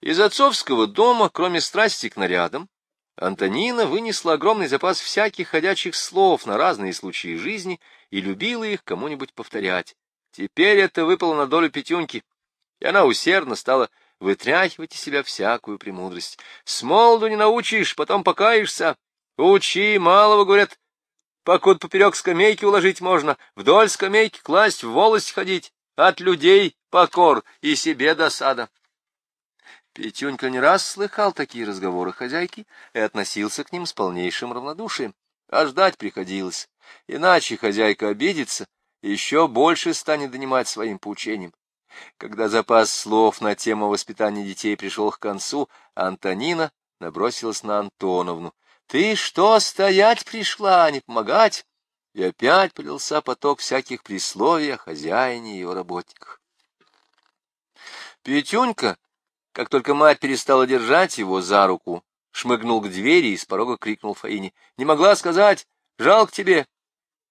Из отцовского дома, кроме страсти к нарядам, Антонина вынесла огромный запас всяких ходячих слов на разные случаи жизни и любила их кому-нибудь повторять. Теперь это выпало на долю Петюньки, и она усердно стала вытряхивать из себя всякую премудрость. С молоду не научишь, потом покаешься. Учи, малого, говорят, покуда поперек скамейки уложить можно, вдоль скамейки класть, в волость ходить, от людей покор и себе досада. Петюнька не раз слыхал такие разговоры хозяйки и относился к ним с полнейшим равнодушием, а ждать приходилось, иначе хозяйка обидится и еще больше станет донимать своим поучением. Когда запас слов на тему воспитания детей пришел к концу, Антонина набросилась на Антоновну. — Ты что, стоять пришла, а не помогать? И опять полился поток всяких присловий о хозяине и его работниках. Петюнька как только мать перестала держать его за руку, шмыгнул к двери и с порога крикнул Фаине. — Не могла сказать, жалко тебе.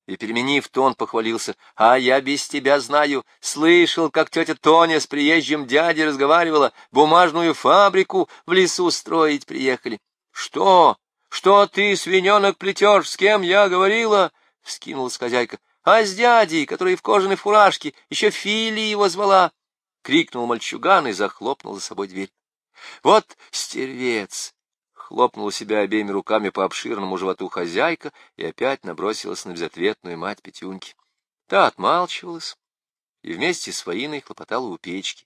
И, переменив тон, похвалился. — А я без тебя знаю. Слышал, как тетя Тоня с приезжим дядей разговаривала. Бумажную фабрику в лесу строить приехали. — Что? Что ты, свиненок, плетешь? С кем я говорила? — вскинулась хозяйка. — А с дядей, который в кожаной фуражке, еще Фили его звала. — крикнул мальчуган и захлопнул за собой дверь. — Вот стервец! — хлопнула себя обеими руками по обширному животу хозяйка и опять набросилась на безответную мать Петюньки. Та отмалчивалась и вместе с Фаиной хлопотала у печки.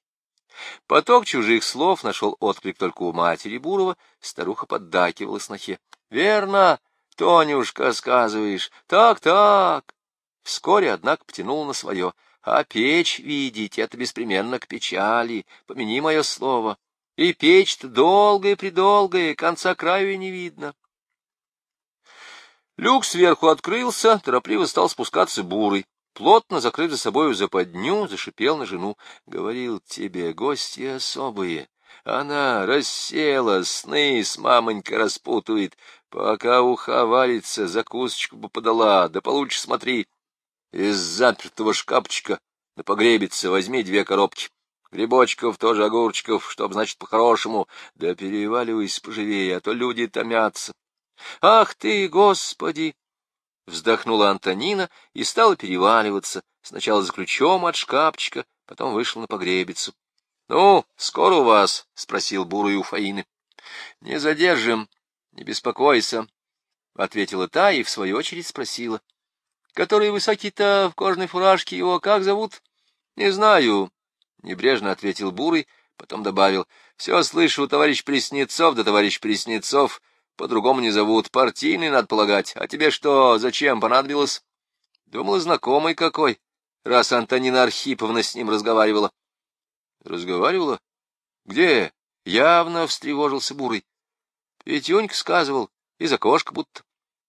Поток чужих слов нашел отклик только у матери Бурова, старуха поддакивала снохе. — Верно, Тонюшка, сказываешь, так-так. Вскоре, однако, потянула на свое — а печь видеть — это беспременно к печали, помяни мое слово. И печь-то долгая-предолгая, конца краю не видно. Люк сверху открылся, торопливо стал спускаться бурый. Плотно закрыв за собою западню, зашипел на жену. Говорил тебе, гости особые. Она рассела, сны с мамонька распутывает. Пока уха валится, закусочку бы подала, да получше смотри. Из запертого шкафчика на погребице возьми две коробки. Грибочков, тоже огурчиков, чтоб, значит, по-хорошему. Да переваливайся поживее, а то люди томятся. Ах ты, Господи! Вздохнула Антонина и стала переваливаться, сначала за ключом от шкафчика, потом вышла на погребицу. — Ну, скоро у вас? — спросил бурый у Фаины. — Не задержим, не беспокойся, — ответила та и в свою очередь спросила. Который высокий-то в кожаной фуражке, его как зовут? — Не знаю, — небрежно ответил Бурый, потом добавил. — Все слышу, товарищ Преснецов да товарищ Преснецов. По-другому не зовут. Партийный, надо полагать. А тебе что, зачем понадобилось? Думала, знакомый какой, раз Антонина Архиповна с ним разговаривала. — Разговаривала? Где? Явно встревожился Бурый. Петюнька сказывал, из окошка будто.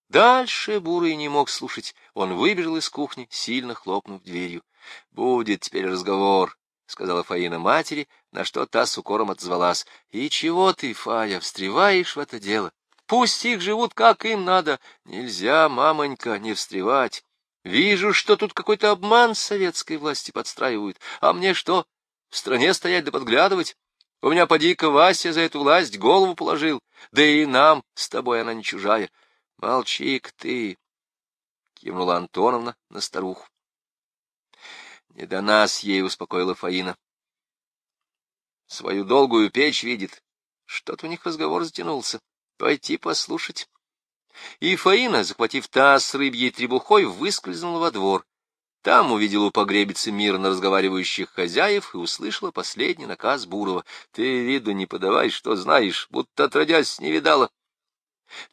Дальше Бурый не мог слушать. Он выбежал из кухни, сильно хлопнув дверью. — Будет теперь разговор, — сказала Фаина матери, на что та с укором отзвалась. — И чего ты, Фая, встреваешь в это дело? Пусть их живут, как им надо. Нельзя, мамонька, не встревать. Вижу, что тут какой-то обман советской власти подстраивают. А мне что, в стране стоять да подглядывать? У меня поди-ка Вася за эту власть голову положил. Да и нам с тобой она не чужая. — Молчи-ка ты, — кивнула Антоновна на старуху. Не до нас ей успокоила Фаина. Свою долгую печь видит. Что-то у них разговор затянулся. Пойти послушать. И Фаина, захватив таз с рыбьей требухой, выскользнула во двор. Там увидела у погребицы мирно разговаривающих хозяев и услышала последний наказ Бурова. — Ты виду не подавай, что знаешь, будто отродясь не видала. —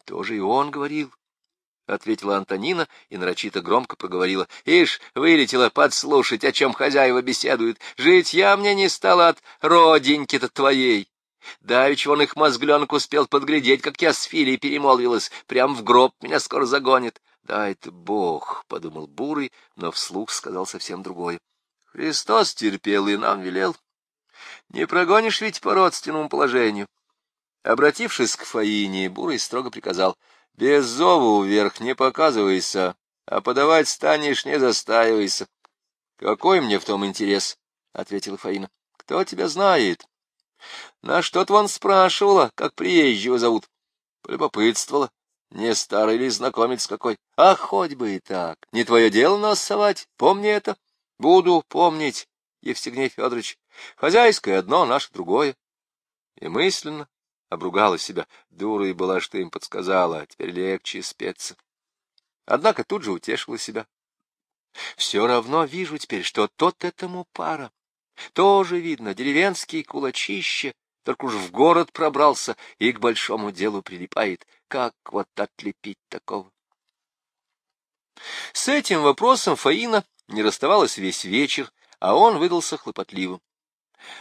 Тоже и он говорил, — ответила Антонина и нарочито громко проговорила. — Ишь, вылетела подслушать, о чем хозяева беседуют. Жить я мне не стала от роденьки-то твоей. Давич он их мозгленок успел подглядеть, как я с Филей перемолвилась. Прям в гроб меня скоро загонит. — Да это Бог, — подумал Бурый, но вслух сказал совсем другое. — Христос терпел и нам велел. Не прогонишь ведь по родственному положению. Обратившись к Фаине, Бурый строго приказал, — без зову вверх не показывайся, а подавать станешь, не застаивайся. — Какой мне в том интерес? — ответила Фаина. — Кто тебя знает? На что-то он спрашивала, как приезжего зовут. Полюбопытствовала, не старый ли знакомец какой. А хоть бы и так. Не твое дело нас совать, помни это. Буду помнить, Евстигней Федорович. Хозяйское одно, наше другое. И мысленно обругала себя. Дура и была, что им подсказала, а теперь легче спеться. Однако тут же утешила себя. Все равно вижу теперь, что тот этому пара. Тоже видно, деревенский кулачище, только уж в город пробрался и к большому делу прилипает. Как вот отлепить такого? С этим вопросом Фаина не расставалась весь вечер, а он выдался хлопотливым.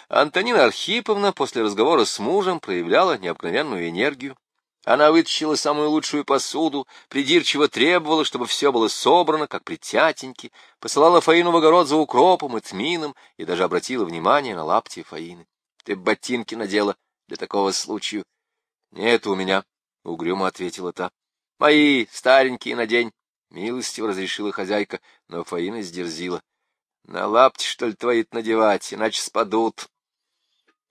Антонина Архиповна после разговора с мужем проявляла необыкновенную энергию. Она вытащила самую лучшую посуду, придирчиво требовала, чтобы все было собрано, как при тятеньке, посылала Фаину в огород за укропом и тмином и даже обратила внимание на лапти Фаины. — Ты ботинки надела для такого случая. — Нет у меня, — угрюмо ответила та. — Мои старенькие надень, — милостиво разрешила хозяйка, но Фаина сдерзила. — На лапти, что ли, твои надевать, иначе спадут.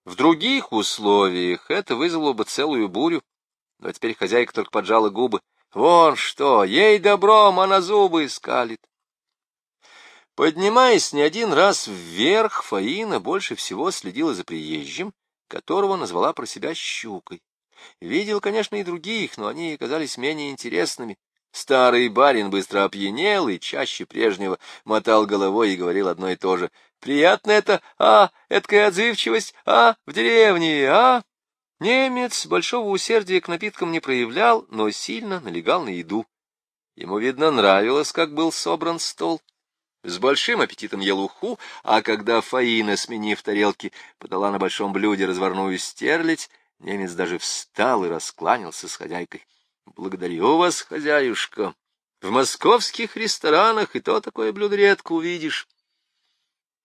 В других условиях это вызвало бы целую бурю, но теперь хозяйка только поджала губы. Вон что, ей добром, она зубы скалит. Поднимаясь не один раз вверх, Фаина больше всего следила за приезжим, которого назвала про себя щукой. Видел, конечно, и других, но они казались менее интересными. Старый барин быстро опьянел и чаще прежнего мотал головой и говорил одно и то же. «Приятно это, а, эткая отзывчивость, а, в деревне, а?» Немец большого усердия к напиткам не проявлял, но сильно налегал на еду. Ему, видно, нравилось, как был собран стол. С большим аппетитом ел уху, а когда Фаина, сменив тарелки, подала на большом блюде разварную стерлядь, немец даже встал и раскланялся с хозяйкой. — Благодарю вас, хозяюшка. В московских ресторанах и то такое блюдо редко увидишь.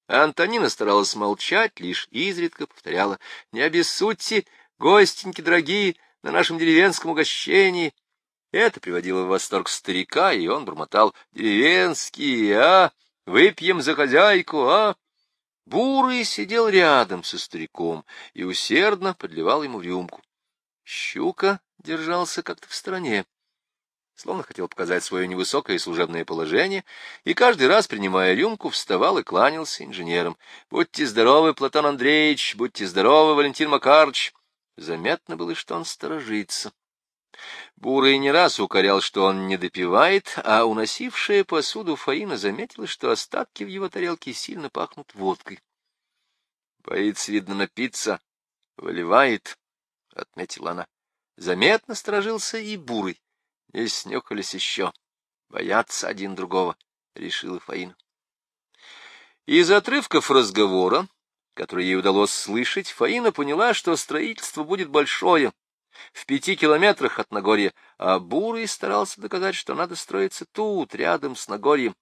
Антонина старалась молчать, лишь изредка повторяла. — Не обессудьте, гостеньки дорогие, на нашем деревенском угощении. Это приводило в восторг старика, и он бормотал «Деревенские, а? Выпьем за хозяйку, а?» Бурый сидел рядом со стариком и усердно подливал ему рюмку. Щука держался как-то в стороне, словно хотел показать свое невысокое служебное положение, и каждый раз, принимая рюмку, вставал и кланялся инженерам. «Будьте здоровы, Платон Андреевич! Будьте здоровы, Валентин Макарович!» Заметно было, что он сторожится. Бурый не раз укорял, что он не допивает, а уносившая посуду Фаина заметила, что остатки в его тарелке сильно пахнут водкой. — Боится, видно, напиться. Выливает, — отметила она. Заметно сторожился и Бурый. Не снюхались еще. Боятся один другого, — решила Фаина. Из отрывков разговора который ей удалось слышать, Фаина поняла, что строительство будет большое, в пяти километрах от Нагорья, а Бурый старался доказать, что надо строиться тут, рядом с Нагорьем.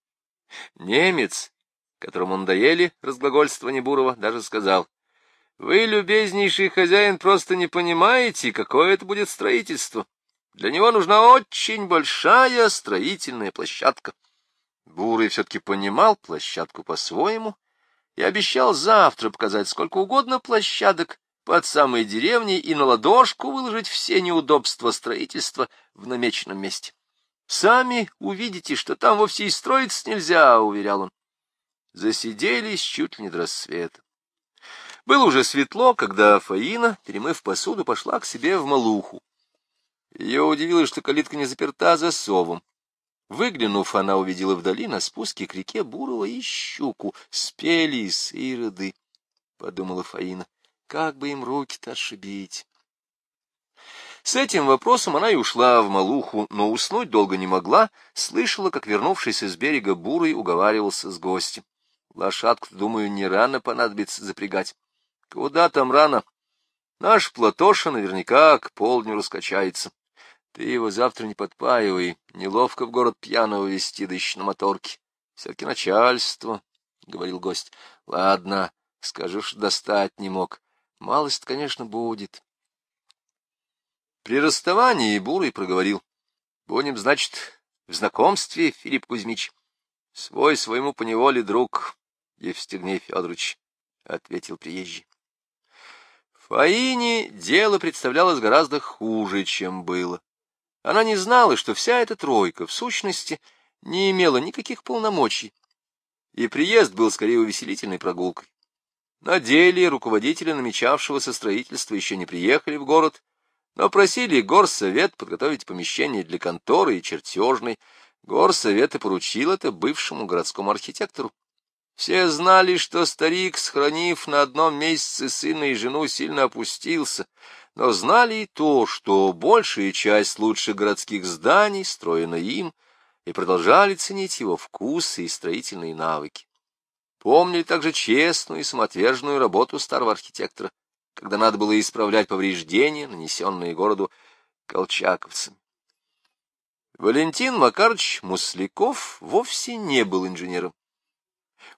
Немец, которому надоели разглагольствование Бурова, даже сказал, «Вы, любезнейший хозяин, просто не понимаете, какое это будет строительство. Для него нужна очень большая строительная площадка». Бурый все-таки понимал площадку по-своему и обещал завтра показать сколько угодно площадок под самой деревней и на ладошку выложить все неудобства строительства в намеченном месте. «Сами увидите, что там вовсе и строиться нельзя», — уверял он. Засиделись чуть ли не до рассвета. Было уже светло, когда Фаина, перемыв посуду, пошла к себе в Малуху. Ее удивило, что калитка не заперта засовом. Выглянув, она увидела вдали на спуске к реке Бурова и щуку. Спелись ироды, — подумала Фаина. Как бы им руки-то ошибить? С этим вопросом она и ушла в Малуху, но уснуть долго не могла, слышала, как вернувшийся с берега Бурый уговаривался с гостем. Лошадку, думаю, не рано понадобится запрягать. Куда там рано? Наш Платоша наверняка к полдню раскачается. Ты его завтра не подпаивай, неловко в город пьяного вести, да еще на моторке. Все-таки начальство, — говорил гость. — Ладно, скажу, что достать не мог. Малость, конечно, будет. При расставании Бурый проговорил. — Будем, значит, в знакомстве, Филипп Кузьмич. — Свой своему поневоле друг, Евстигней Федорович, — ответил приезжий. Фаине дело представлялось гораздо хуже, чем было. Она не знала, что вся эта тройка, в сущности, не имела никаких полномочий, и приезд был скорее увеселительной прогулкой. На деле руководители намечавшегося строительства еще не приехали в город, но просили горсовет подготовить помещение для конторы и чертежной. Горсовет и поручил это бывшему городскому архитектору. Все знали, что старик, сохранив на одном месяце сына и жену, сильно опустился, но знали и то, что большая часть лучших городских зданий строена им, и продолжали ценить его вкусы и строительные навыки. Помнили также честную и самоотверженную работу старого архитектора, когда надо было исправлять повреждения, нанесенные городу колчаковцами. Валентин Макарович Мусляков вовсе не был инженером.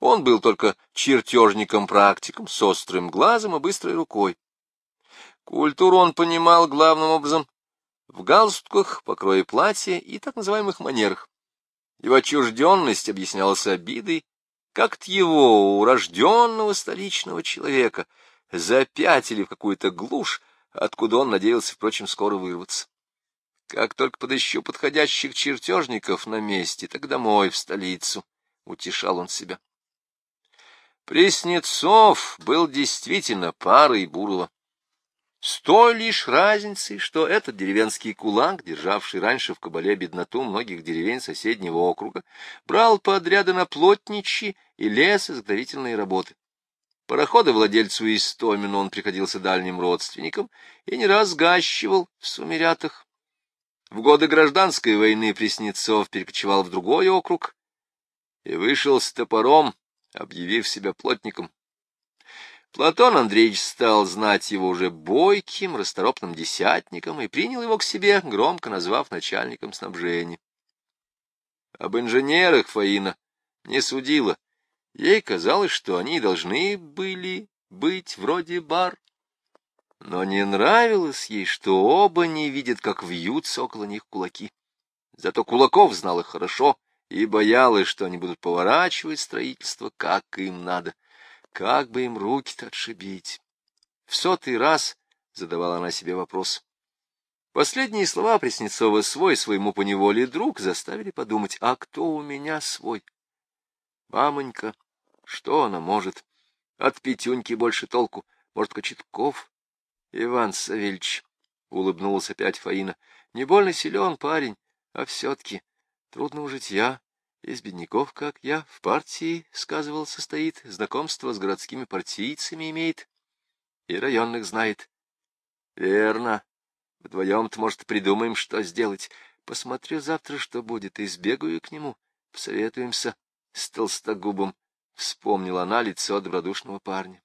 Он был только чертежником-практиком, с острым глазом и быстрой рукой. Культуру он понимал главным образом в галстуках, покрое платья и так называемых манерах. Его отчужденность объяснялась обидой, как-то его, урожденного столичного человека, запятили в какую-то глушь, откуда он надеялся, впрочем, скоро вырваться. Как только подыщу подходящих чертежников на месте, так домой, в столицу, — утешал он себя. Преснецов был действительно парой Бурова. С той лишь разницей, что этот деревенский кулак, державший раньше в кабале бедноту многих деревень соседнего округа, брал подряды на плотничьи и лесозаготовительные работы. Парохода владельцу Истомину он приходился дальним родственником и не раз гащивал в Сумерятах. В годы гражданской войны Преснецов перекочевал в другой округ и вышел с топором объявив себя плотником. Платон Андреевич стал знать его уже бойким, расторопным десятником и принял его к себе, громко назвав начальником снабжения. Об инженерах Фаина не судила. Ей казалось, что они должны были быть вроде бар. Но не нравилось ей, что оба не видят, как вьются около них кулаки. Зато Кулаков знал их хорошо и боялась, что они будут поворачивать строительство, как им надо. Как бы им руки-то отшибить? В сотый раз задавала она себе вопрос. Последние слова Преснецова «свой» своему поневоле друг заставили подумать, а кто у меня свой? Мамонька, что она может? От Петюньки больше толку. Может, Кочетков? Иван Савельевич, — улыбнулась опять Фаина, — не больно силен парень, а все-таки Трудного житья, из бедняков, как я, в партии, сказывал, состоит, знакомство с городскими партийцами имеет и районных знает. Верно. Вдвоем-то, может, придумаем, что сделать. Посмотрю завтра, что будет, и сбегаю к нему. Посоветуемся с толстогубом. Вспомнила она лицо добродушного парня.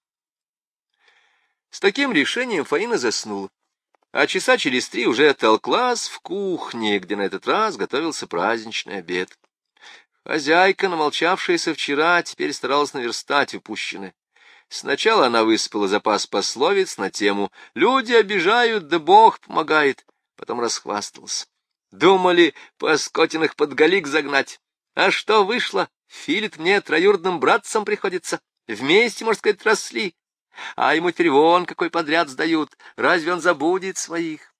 С таким решением Фаина заснула а часа через три уже толклась в кухне, где на этот раз готовился праздничный обед. Хозяйка, намолчавшаяся вчера, теперь старалась наверстать упущенное. Сначала она высыпала запас пословиц на тему «Люди обижают, да Бог помогает», потом расхвасталась. Думали по скотинах под галик загнать. А что вышло? Филит мне троюродным братцам приходится. Вместе, можно сказать, росли. А ему теперь вон какой подряд сдают. Разве он забудет своих?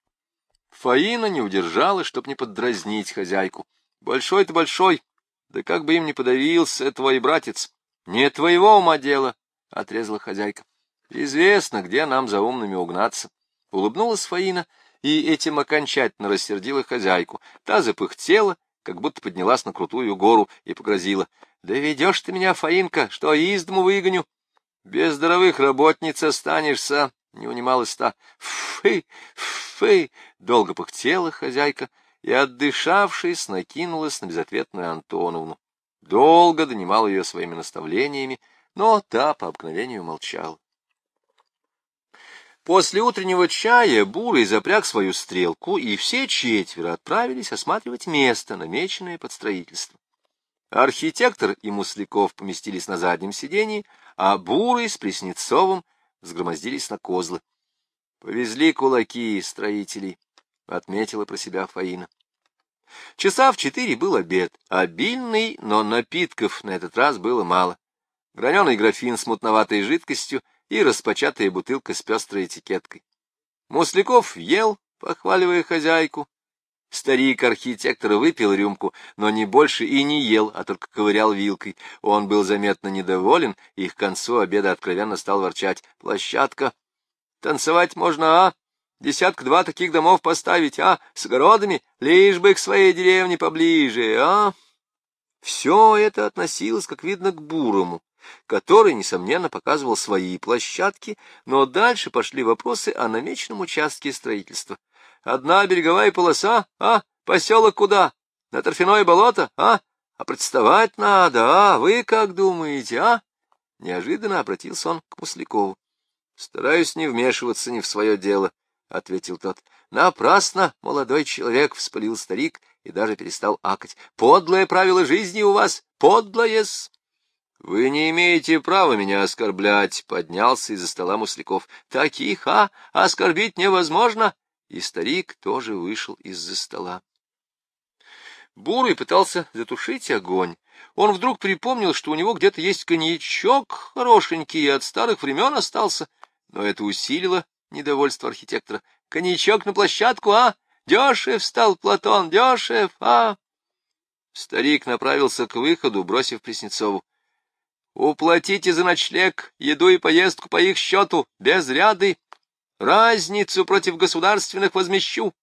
Фаина не удержалась, чтоб не поддразнить хозяйку. Большой-то большой, да как бы им не подавился твой братец. Не твоего ума дело, — отрезала хозяйка. Известно, где нам за умными угнаться. Улыбнулась Фаина и этим окончательно рассердила хозяйку. Та запыхтела, как будто поднялась на крутую гору и погрозила. — Да ведешь ты меня, Фаинка, что из дому выгоню. Без здоровых работниц останешься, — не унималась та. Фы, фы! Долго пыхтела хозяйка и, отдышавшись, накинулась на безответную Антоновну. Долго донимал ее своими наставлениями, но та по обыкновению молчала. После утреннего чая Бурый запряг свою стрелку, и все четверо отправились осматривать место, намеченное под строительство. Архитектор и Мусляков поместились на заднем сидении, а Бурый с Преснецовым сгромоздились на козлы. Повезли кулаки строителей, — отметила про себя Фаина. Часа в четыре был обед, обильный, но напитков на этот раз было мало. Граненый графин с мутноватой жидкостью и распочатая бутылка с пестрой этикеткой. Мусляков ел, похваливая хозяйку. Старик-архитектор выпил рюмку, но не больше и не ел, а только ковырял вилкой. Он был заметно недоволен, и к концу обеда откровенно стал ворчать. «Площадка! Танцевать можно, а? Десятка-два таких домов поставить, а? С огородами, лишь бы к своей деревне поближе, а?» Все это относилось, как видно, к Бурому, который, несомненно, показывал свои площадки, но дальше пошли вопросы о намеченном участке строительства. Одна береговая полоса, а? Поселок куда? На торфяное болото, а? А представать надо, а? Вы как думаете, а? Неожиданно обратился он к Муслякову. — Стараюсь не вмешиваться не в свое дело, — ответил тот. — Напрасно, молодой человек, — вспылил старик и даже перестал акать. — Подлое правило жизни у вас, подлое-с! — Вы не имеете права меня оскорблять, — поднялся из-за стола Мусляков. — Таких, а? Оскорбить невозможно? И старик тоже вышел из-за стола. Бурый пытался затушить огонь. Он вдруг припомнил, что у него где-то есть коньячок хорошенький и от старых времен остался, но это усилило недовольство архитектора. — Коньячок на площадку, а? Дешев стал Платон, дешев, а? Старик направился к выходу, бросив Преснецову. — Уплатите за ночлег, еду и поездку по их счету, без ряды. Разницу против государственных возмещу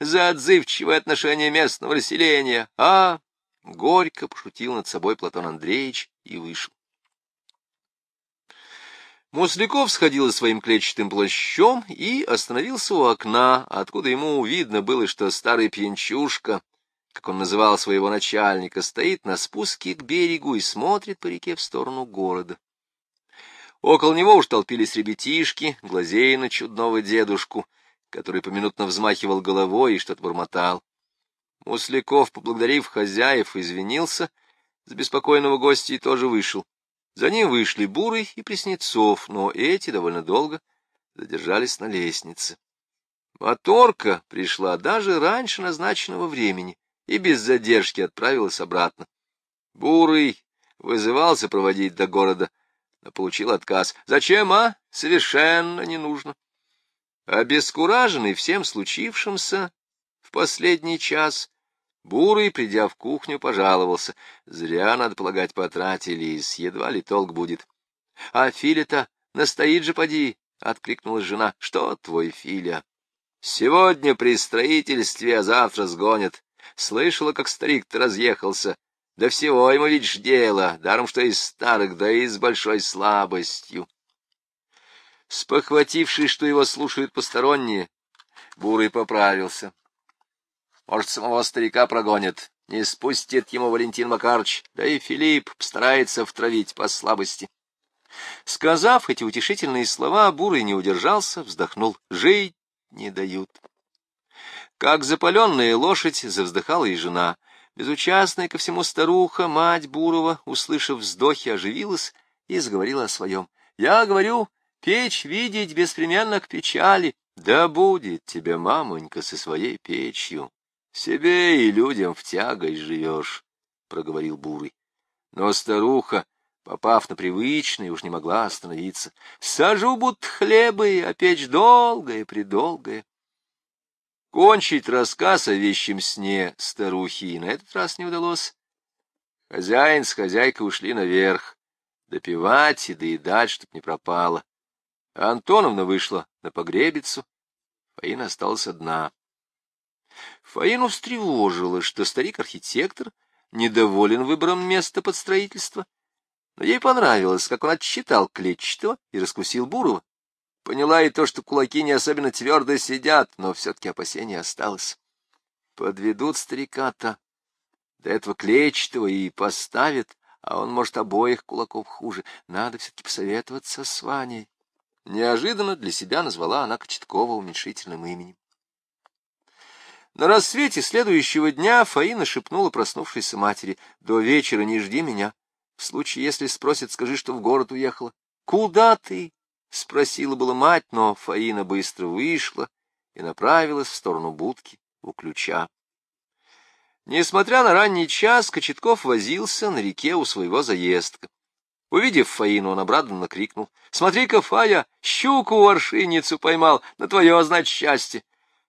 за отзывчивое отношение местного населения, а? Горько пошутил над собой Платон Андреевич и вышел. Мусляков сходил своим клетчатым плащом и остановился у окна, откуда ему видно было, что старый пьянчушка, как он называл своего начальника, стоит на спуске к берегу и смотрит по реке в сторону города. Около него уж толпились ребятишки, глазея на чудного дедушку, который поминутно взмахивал головой и что-то бормотал. Мусляков, поблагодарив хозяев, извинился за беспокойного гостя и тоже вышел. За ним вышли Бурый и Преснецов, но эти довольно долго задержались на лестнице. Моторка пришла даже раньше назначенного времени и без задержки отправилась обратно. Бурый вызывался проводить до города, но получил отказ. Зачем, а? Совершенно не нужно. Обескураженный всем случившимся в последний час, Бурый, придя в кухню, пожаловался. Зря, надо полагать, потратились, едва ли толк будет. — А Филя-то настоит же, поди, — откликнулась жена. — Что твой Филя? — Сегодня при строительстве, а завтра сгонят. Слышала, как старик-то разъехался. Да всего ему видишь дело, даром что из старых, да и с большой слабостью. Спохватившись, что его слушают посторонние, Бурый поправился. Может, самого старика прогонят, не спустит ему Валентин Макарыч, да и Филипп постарается втравить по слабости. Сказав эти утешительные слова, Бурый не удержался, вздохнул. Жить не дают. Как запаленная лошадь, завздыхала и жена. Безучастная ко всему старуха, мать Бурова, услышав вздохи, оживилась и заговорила о своем. Я говорю, печь видеть беспременно к печали. Да будет тебе, мамонька, со своей печью. Себе и людям в тягость живешь, — проговорил Бурый. Но старуха, попав на привычный, уж не могла остановиться. Сажу будто хлебы, а печь долгая-предолгая. Кончить рассказ о вещем сне старухи и на этот раз не удалось. Хозяин с хозяйкой ушли наверх, допивать и доедать, чтоб не пропало. А Антоновна вышла на погребицу, Фаина осталась одна. Фаину встревожило, что старик-архитектор недоволен выбором места под строительство, но ей понравилось, как он отчитал Клетчатого и раскусил Бурова. Поняла и то, что кулаки не особенно твердо сидят, но все-таки опасение осталось. Подведут старика-то, до этого клетчатого и поставят, а он, может, обоих кулаков хуже. Надо все-таки посоветоваться с Ваней. Неожиданно для себя назвала она Кочеткова уменьшительным именем. На рассвете следующего дня Фаина шепнула проснувшейся матери, «До вечера не жди меня. В случае, если спросят, скажи, что в город уехала». «Куда ты?» — спросила была мать, но Фаина быстро вышла и направилась в сторону будки у ключа. Несмотря на ранний час, Кочетков возился на реке у своего заездка. Увидев Фаину, он обрадованно крикнул. — Смотри-ка, Фая, щуку-воршинницу поймал, на твое, значит, счастье.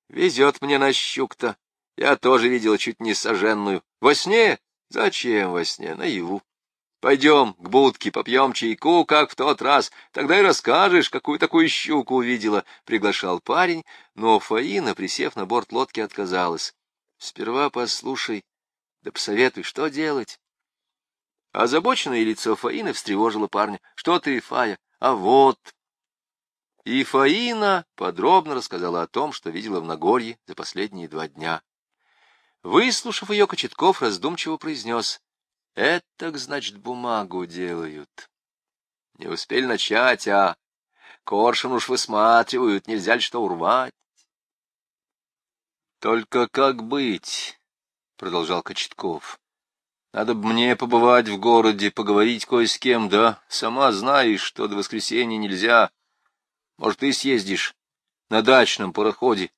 Везет мне на щук-то. Я тоже видела чуть не соженную. Во сне? Зачем во сне? Наяву. Пойдем к будке, попьем чайку, как в тот раз. Тогда и расскажешь, какую такую щуку увидела, — приглашал парень, но Фаина, присев на борт лодки, отказалась. Сперва послушай, да посоветуй, что делать. Озабоченное лицо Фаины встревожило парня. — Что ты, Фая? А вот... И Фаина подробно рассказала о том, что видела в Нагорье за последние два дня. Выслушав ее, Кочетков раздумчиво произнес. — Это, значит, бумагу делают. Не успели начать, а коршун уж высматривают, нельзя ли что урвать. — Только как быть? — продолжал Кочетков. — Надо бы мне побывать в городе, поговорить кое с кем, да? Сама знаешь, что до воскресенья нельзя. Может, ты съездишь на дачном пароходе.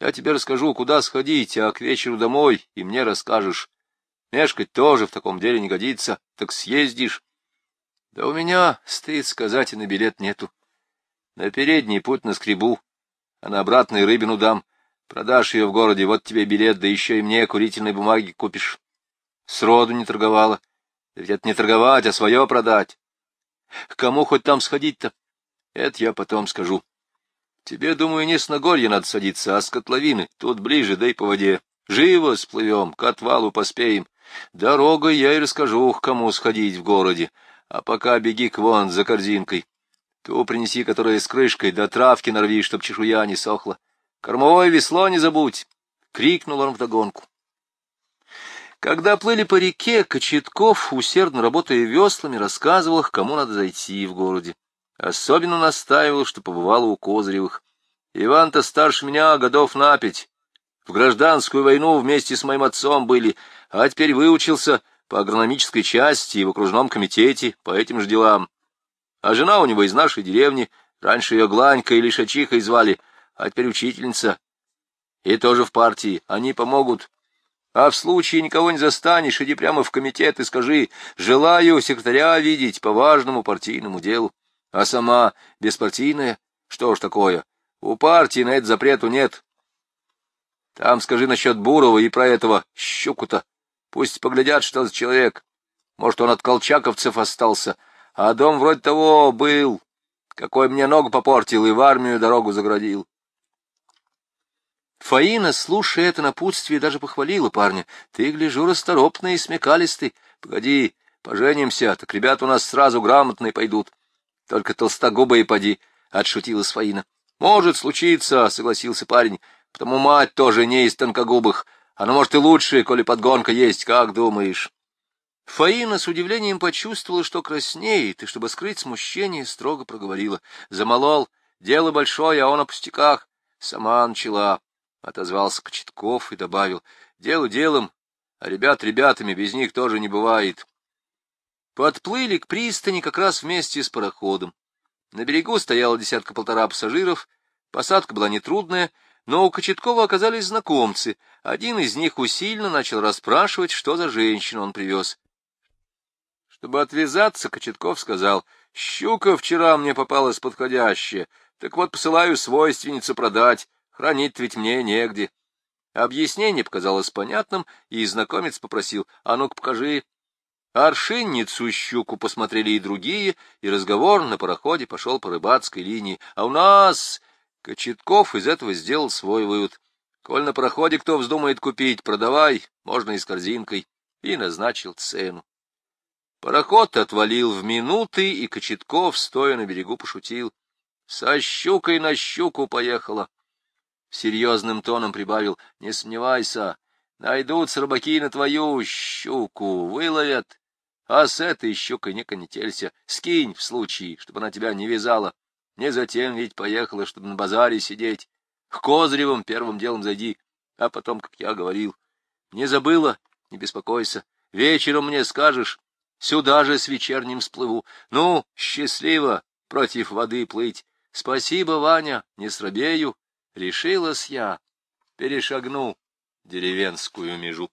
Я тебе расскажу, куда сходить, а к вечеру домой, и мне расскажешь. Мешкать тоже в таком деле не годится, так съездишь. Да у меня, стыд сказать, и на билет нету. На передний путь на скребу, а на обратный рыбину дам. Продашь ее в городе, вот тебе билет, да еще и мне курительной бумаги купишь. Сроду не торговала. Да ведь это не торговать, а свое продать. К кому хоть там сходить-то? Это я потом скажу. Тебе, думаю, не с Нагорья надо садиться, а с котловины. Тут ближе, да и по воде. Живо сплывем, к отвалу поспеем. Дорогой я и расскажу, к кому сходить в городе. А пока беги к вон за корзинкой. Ту принеси, которая с крышкой, да травки нарви, чтоб чешуя не сохла. Кормовое весло не забудь! — крикнул он вдогонку. Когда плыли по реке, Кочетков, усердно работая веслами, рассказывал, к кому надо зайти в городе. Особенно настаивал, что побывал у Козыревых. Иван-то старше меня годов на пять. В гражданскую войну вместе с моим отцом были, а теперь выучился по агрономической части и в окружном комитете по этим же делам. А жена у него из нашей деревни, раньше ее Гланька или Шачихой звали, а теперь учительница. И тоже в партии, они помогут. А в случае никого не застанешь, иди прямо в комитет и скажи, желаю секретаря видеть по важному партийному делу. А сама беспартийная? Что ж такое? У партии на это запрету нет. Там скажи насчет Бурова и про этого щуку-то. Пусть поглядят, что за человек. Может, он от колчаковцев остался, а дом вроде того был. Какой мне ногу попортил и в армию дорогу заградил. Фаина, слушая это напутствие, даже похвалила парня. Ты, гляжу, расторопный и смекалистый. Погоди, поженимся, так ребята у нас сразу грамотные пойдут. Только толстогубые поди, — отшутилась Фаина. Может случиться, — согласился парень, — потому мать тоже не из тонкогубых. Оно, может, и лучше, коли подгонка есть, как думаешь? Фаина с удивлением почувствовала, что краснеет, и, чтобы скрыть смущение, строго проговорила. Замолол, дело большое, а он о пустяках. Сама начала. — отозвался Кочетков и добавил. — Дело делом, а ребят ребятами, без них тоже не бывает. Подплыли к пристани как раз вместе с пароходом. На берегу стояло десятка-полтора пассажиров, посадка была нетрудная, но у Кочеткова оказались знакомцы. Один из них усиленно начал расспрашивать, что за женщину он привез. Чтобы отвязаться, Кочетков сказал, — Щука вчера мне попалась подходящая, так вот посылаю свойственницу продать. Хранить ведь мне негде. Объяснение показалось понятным, и знакомец попросил, а ну-ка покажи. Аршинницу щуку посмотрели и другие, и разговор на пароходе пошел по рыбацкой линии. А у нас... Кочетков из этого сделал свой вывод. Коль на пароходе кто вздумает купить, продавай, можно и с корзинкой. И назначил цену. Пароход отвалил в минуты, и Кочетков, стоя на берегу, пошутил. Со щукой на щуку поехала. Серьезным тоном прибавил, — не сомневайся, найдутся рыбаки на твою щуку, выловят. А с этой щукой не конетелься, скинь в случае, чтобы она тебя не вязала. Не затем ведь поехала, чтобы на базаре сидеть. К Козыревым первым делом зайди, а потом, как я говорил. Не забыла, не беспокойся, вечером мне скажешь, сюда же с вечерним сплыву. Ну, счастливо против воды плыть. Спасибо, Ваня, не срабею. Решилась я, перешагну деревенскую межу.